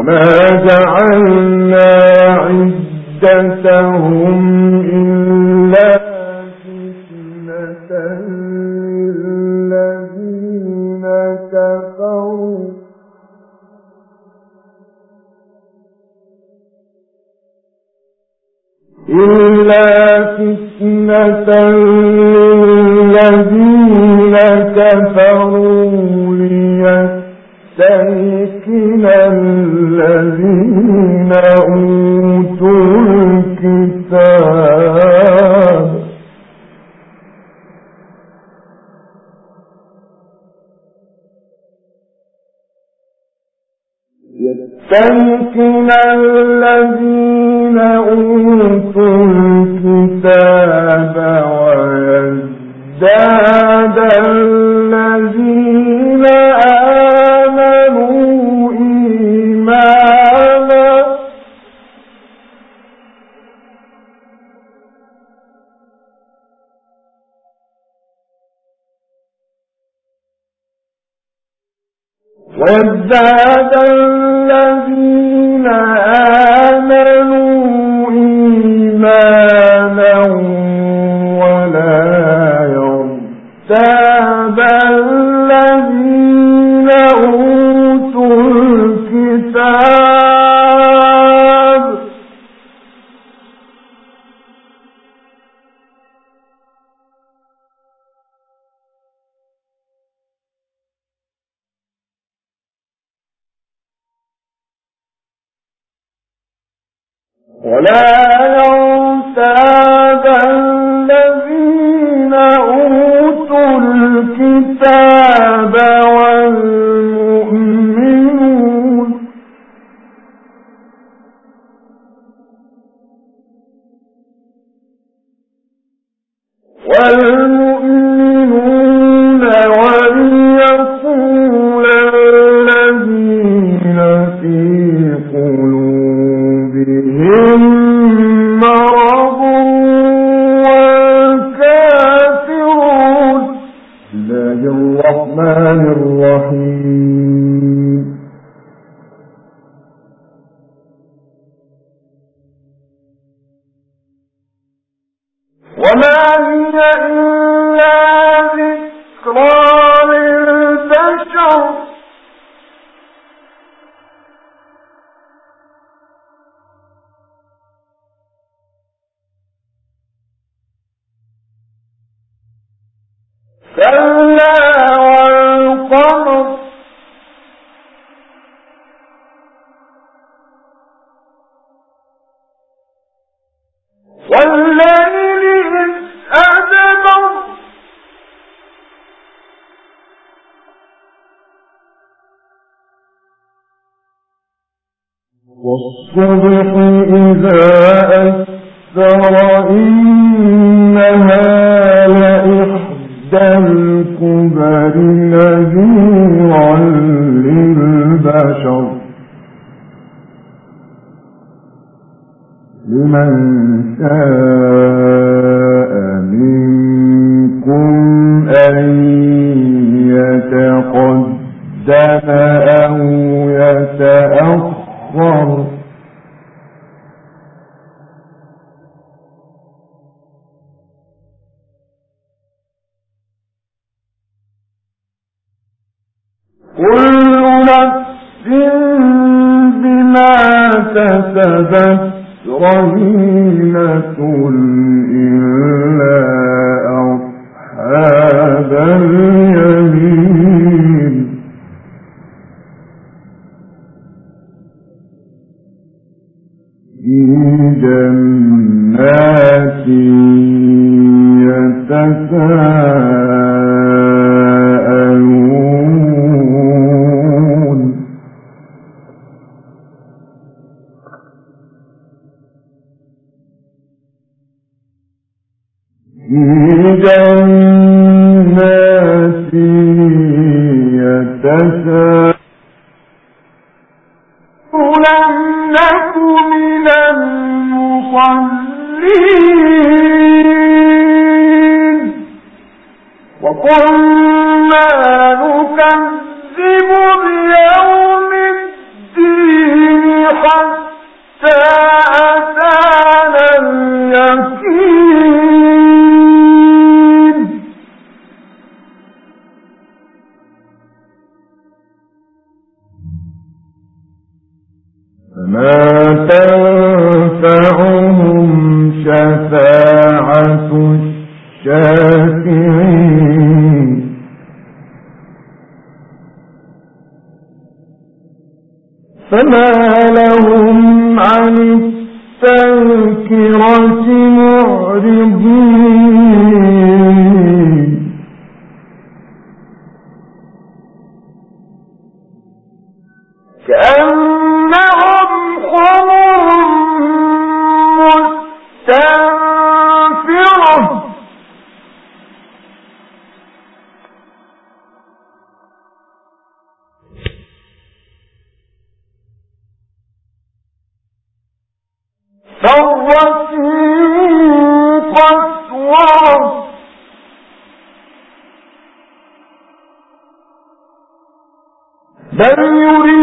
وما جعلنا عدتهم إلا فتنة للذين كفروا إلا فتنة للذين كفروا ليستيقن الذين أوتوا الكتاب. يستيقن الذين أوتوا الكتاب ويزداد ويزداد الذين ولا ينسى الله الرحمن الرحيم. وما هي إلا ذكرى للبشر. كلا والصبح إذا إنها لإحدى الكبر للبشر. لمن منكم أن يتقدم أو يتأخر. كسبت رهينة إلا أصحاب اليمين في جنات جنات من المصلين؟ وكنا نكذب بيوم الشافعين فما لهم عن التذكرة معرضين. بل يريد